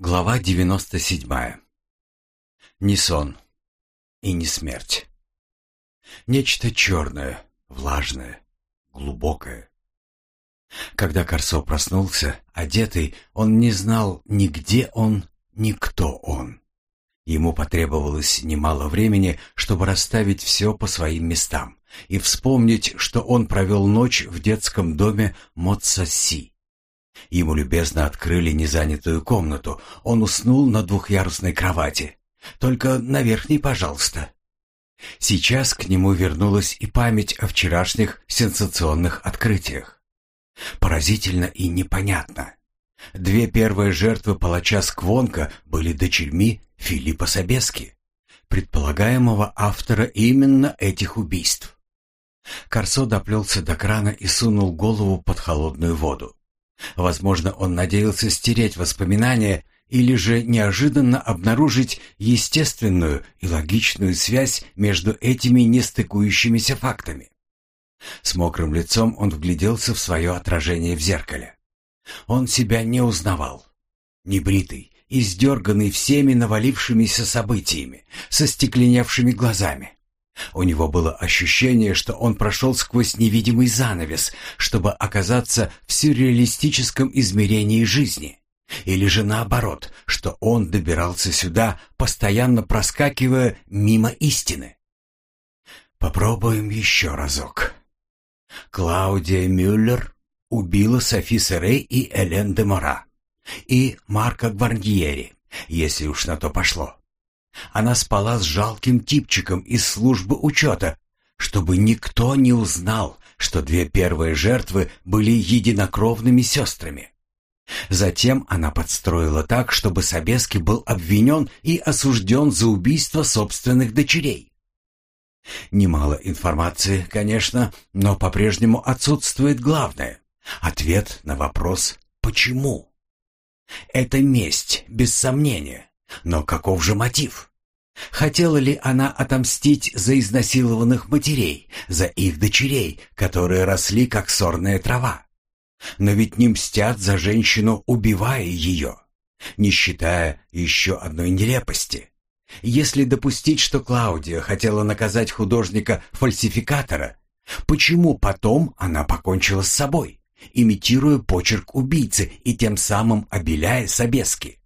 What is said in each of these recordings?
Глава 97. Не сон и не смерть. Нечто черное, влажное, глубокое. Когда Корсо проснулся, одетый, он не знал ни где он, ни кто он. Ему потребовалось немало времени, чтобы расставить все по своим местам и вспомнить, что он провел ночь в детском доме Моцаси Ему любезно открыли незанятую комнату. Он уснул на двухъярусной кровати. Только на верхней, пожалуйста. Сейчас к нему вернулась и память о вчерашних сенсационных открытиях. Поразительно и непонятно. Две первые жертвы палача Сквонка были дочерьми Филиппа Собески, предполагаемого автора именно этих убийств. Корсо доплелся до крана и сунул голову под холодную воду. Возможно, он надеялся стереть воспоминания или же неожиданно обнаружить естественную и логичную связь между этими нестыкующимися фактами. С мокрым лицом он вгляделся в свое отражение в зеркале. Он себя не узнавал. Небритый, издерганный всеми навалившимися событиями, со стекленевшими глазами. У него было ощущение, что он прошел сквозь невидимый занавес, чтобы оказаться в сюрреалистическом измерении жизни. Или же наоборот, что он добирался сюда, постоянно проскакивая мимо истины. Попробуем еще разок. Клаудия Мюллер убила Софи Серей и Элен де Мора. И Марка Гвардьери, если уж на то пошло. Она спала с жалким типчиком из службы учета, чтобы никто не узнал, что две первые жертвы были единокровными сестрами. Затем она подстроила так, чтобы Собески был обвинен и осужден за убийство собственных дочерей. Немало информации, конечно, но по-прежнему отсутствует главное — ответ на вопрос «почему?». Это месть, без сомнения, но каков же мотив? Хотела ли она отомстить за изнасилованных матерей, за их дочерей, которые росли как сорная трава? Но ведь не мстят за женщину, убивая ее, не считая еще одной нелепости. Если допустить, что Клаудия хотела наказать художника-фальсификатора, почему потом она покончила с собой, имитируя почерк убийцы и тем самым обеляя Собески?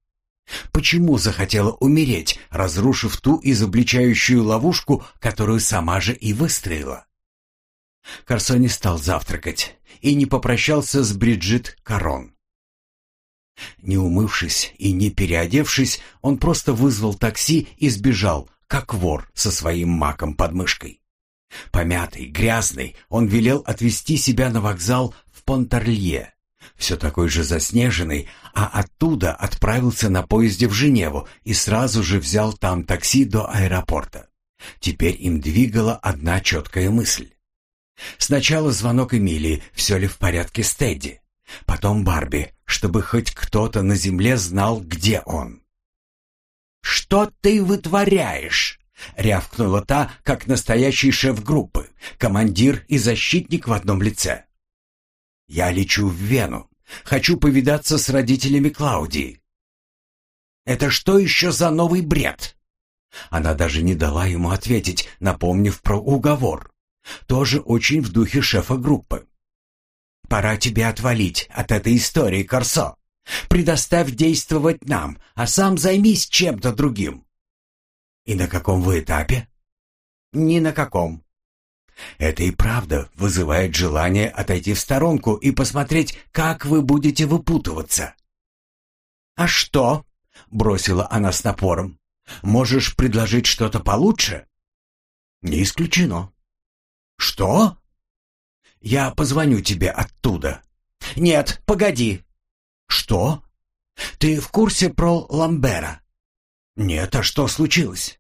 Почему захотела умереть, разрушив ту изобличающую ловушку, которую сама же и выстроила? Корсо не стал завтракать и не попрощался с Бриджит Карон. Не умывшись и не переодевшись, он просто вызвал такси и сбежал, как вор со своим маком под мышкой. Помятый, грязный, он велел отвезти себя на вокзал в Понтарлье, все такой же заснеженный, а оттуда отправился на поезде в Женеву и сразу же взял там такси до аэропорта. Теперь им двигала одна четкая мысль. Сначала звонок Эмилии, все ли в порядке с Тедди. Потом Барби, чтобы хоть кто-то на земле знал, где он. «Что ты вытворяешь?» — рявкнула та, как настоящий шеф группы, командир и защитник в одном лице. «Я лечу в Вену. Хочу повидаться с родителями Клаудии». «Это что еще за новый бред?» Она даже не дала ему ответить, напомнив про уговор. Тоже очень в духе шефа группы. «Пора тебе отвалить от этой истории, Корсо. Предоставь действовать нам, а сам займись чем-то другим». «И на каком вы этапе?» «Ни на каком. Это и правда вызывает желание отойти в сторонку и посмотреть, как вы будете выпутываться. «А что?» — бросила она с напором. «Можешь предложить что-то получше?» «Не исключено». «Что?» «Я позвоню тебе оттуда». «Нет, погоди». «Что?» «Ты в курсе про Ламбера?» «Нет, а что случилось?»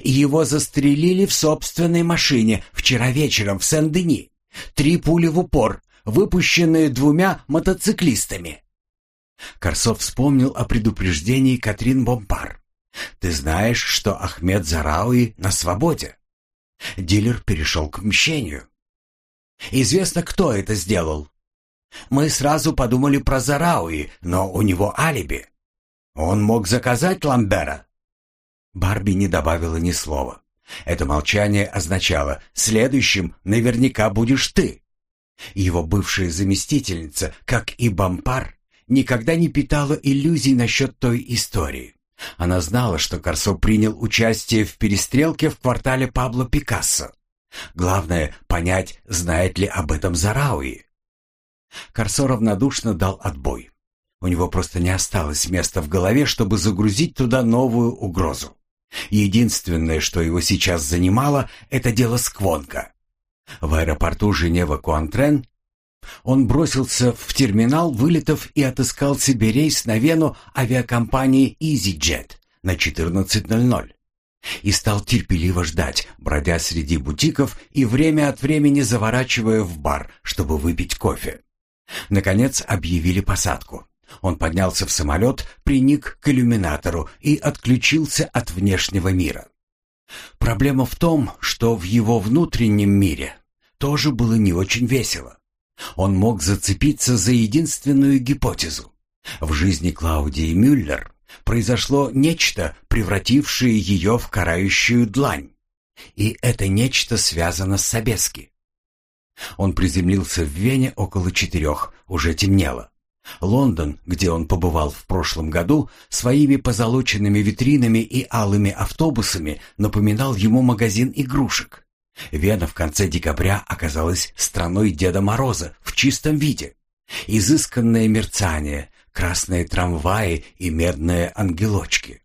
Его застрелили в собственной машине вчера вечером в Сен-Дени. Три пули в упор, выпущенные двумя мотоциклистами. Корсов вспомнил о предупреждении Катрин Бомпар. «Ты знаешь, что Ахмед Зарауи на свободе?» Дилер перешел к мщению. «Известно, кто это сделал. Мы сразу подумали про Зарауи, но у него алиби. Он мог заказать Ламбера. Барби не добавила ни слова. Это молчание означало «следующим наверняка будешь ты». Его бывшая заместительница, как и Бампар, никогда не питала иллюзий насчет той истории. Она знала, что Корсо принял участие в перестрелке в квартале Пабло Пикассо. Главное — понять, знает ли об этом Зарауи. Корсо равнодушно дал отбой. У него просто не осталось места в голове, чтобы загрузить туда новую угрозу. Единственное, что его сейчас занимало, это дело Сквонка. В аэропорту Женева-Куантрен он бросился в терминал вылетов и отыскал себе рейс на Вену авиакомпании EasyJet на 14.00 и стал терпеливо ждать, бродя среди бутиков и время от времени заворачивая в бар, чтобы выпить кофе. Наконец объявили посадку. Он поднялся в самолет, приник к иллюминатору и отключился от внешнего мира. Проблема в том, что в его внутреннем мире тоже было не очень весело. Он мог зацепиться за единственную гипотезу. В жизни Клаудии Мюллер произошло нечто, превратившее ее в карающую длань. И это нечто связано с Собески. Он приземлился в Вене около четырех, уже темнело. Лондон, где он побывал в прошлом году, своими позолоченными витринами и алыми автобусами напоминал ему магазин игрушек. Вена в конце декабря оказалась страной Деда Мороза в чистом виде. Изысканное мерцание, красные трамваи и медные ангелочки.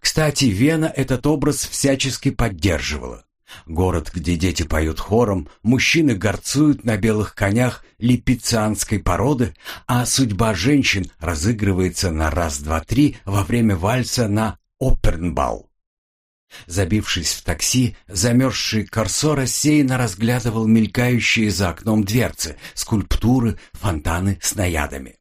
Кстати, Вена этот образ всячески поддерживала. Город, где дети поют хором, мужчины горцуют на белых конях липицианской породы, а судьба женщин разыгрывается на раз-два-три во время вальса на Опернбал. Забившись в такси, замерзший Корсо рассеянно разглядывал мелькающие за окном дверцы, скульптуры, фонтаны с наядами.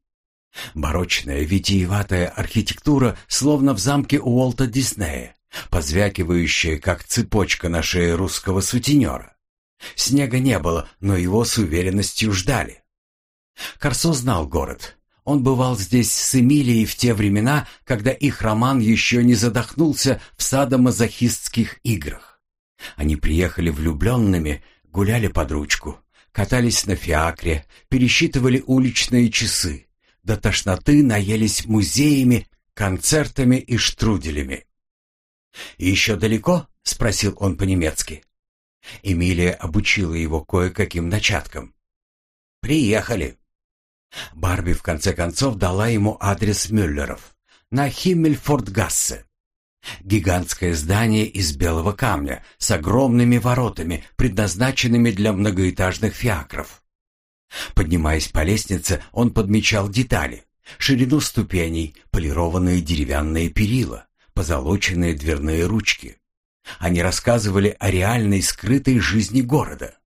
Барочная, витиеватая архитектура, словно в замке Уолта Диснея, позвякивающая, как цепочка на шее русского сутенера. Снега не было, но его с уверенностью ждали. Корсо знал город. Он бывал здесь с Эмилией в те времена, когда их роман еще не задохнулся в садомазохистских играх. Они приехали влюбленными, гуляли под ручку, катались на фиакре, пересчитывали уличные часы, до тошноты наелись музеями, концертами и штруделями. «Еще далеко?» — спросил он по-немецки. Эмилия обучила его кое-каким начаткам. «Приехали». Барби в конце концов дала ему адрес Мюллеров на Химмельфордгассе. Гигантское здание из белого камня с огромными воротами, предназначенными для многоэтажных фиакров. Поднимаясь по лестнице, он подмечал детали. Ширину ступеней, полированные деревянные перила, позолоченные дверные ручки. Они рассказывали о реальной скрытой жизни города.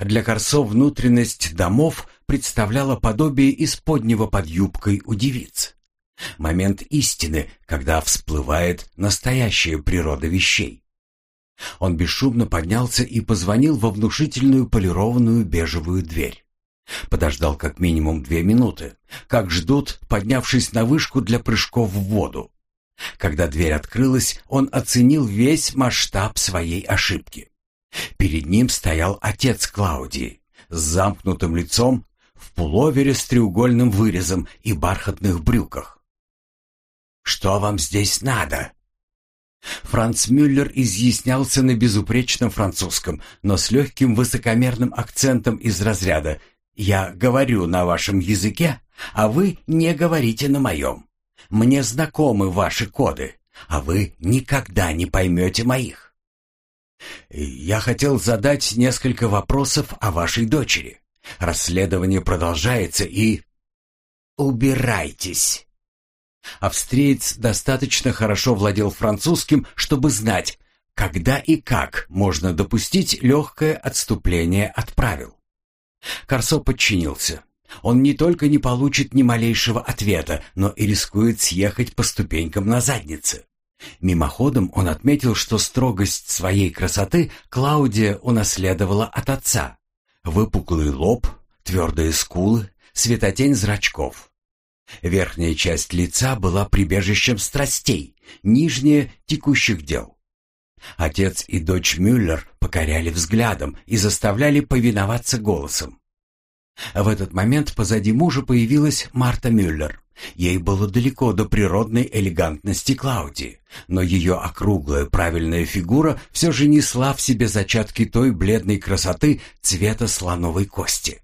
Для Корсо внутренность домов представляла подобие исподнего под юбкой у девиц. Момент истины, когда всплывает настоящая природа вещей. Он бесшумно поднялся и позвонил во внушительную полированную бежевую дверь. Подождал как минимум две минуты, как ждут, поднявшись на вышку для прыжков в воду. Когда дверь открылась, он оценил весь масштаб своей ошибки. Перед ним стоял отец Клаудии с замкнутым лицом, в пуловере с треугольным вырезом и бархатных брюках. «Что вам здесь надо?» Франц Мюллер изъяснялся на безупречном французском, но с легким высокомерным акцентом из разряда я говорю на вашем языке, а вы не говорите на моем. Мне знакомы ваши коды, а вы никогда не поймете моих. Я хотел задать несколько вопросов о вашей дочери. Расследование продолжается и... Убирайтесь. Австриец достаточно хорошо владел французским, чтобы знать, когда и как можно допустить легкое отступление от правил. Корсо подчинился. Он не только не получит ни малейшего ответа, но и рискует съехать по ступенькам на заднице. Мимоходом он отметил, что строгость своей красоты Клаудия унаследовала от отца. Выпуклый лоб, твердые скулы, светотень зрачков. Верхняя часть лица была прибежищем страстей, нижняя — текущих дел. Отец и дочь Мюллер покоряли взглядом и заставляли повиноваться голосом. В этот момент позади мужа появилась Марта Мюллер. Ей было далеко до природной элегантности Клауди, но ее округлая правильная фигура все же несла в себе зачатки той бледной красоты цвета слоновой кости.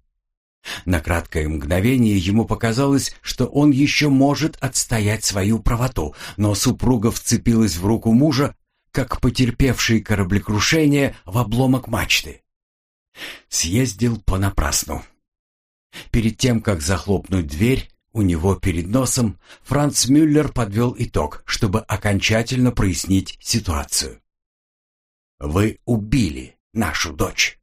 На краткое мгновение ему показалось, что он еще может отстоять свою правоту, но супруга вцепилась в руку мужа, как потерпевший кораблекрушение в обломок мачты. Съездил понапрасну. Перед тем, как захлопнуть дверь, у него перед носом Франц Мюллер подвел итог, чтобы окончательно прояснить ситуацию. «Вы убили нашу дочь».